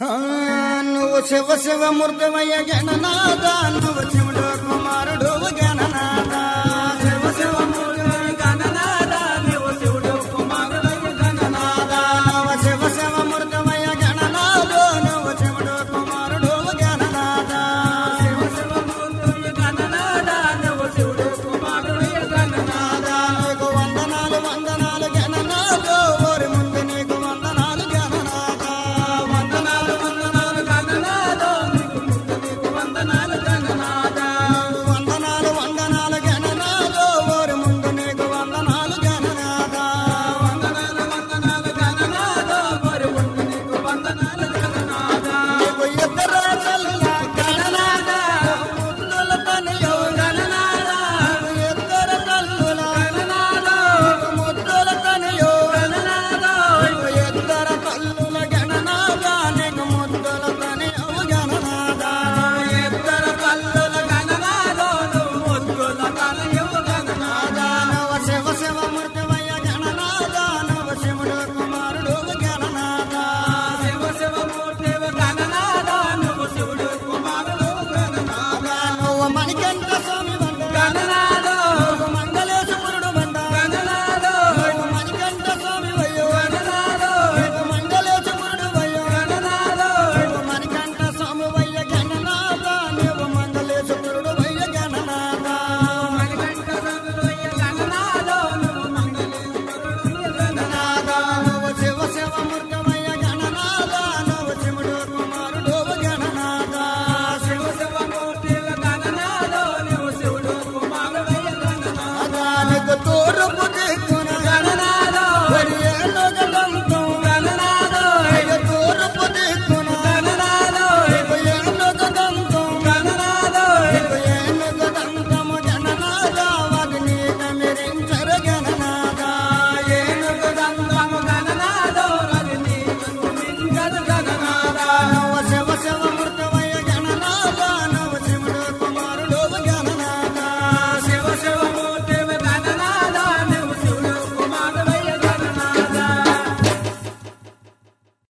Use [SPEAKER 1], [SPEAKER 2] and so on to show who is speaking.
[SPEAKER 1] ఆ, నువ్వు శివ శివ మూర్తమయ్య గణనాథ నువ్వు చెముడు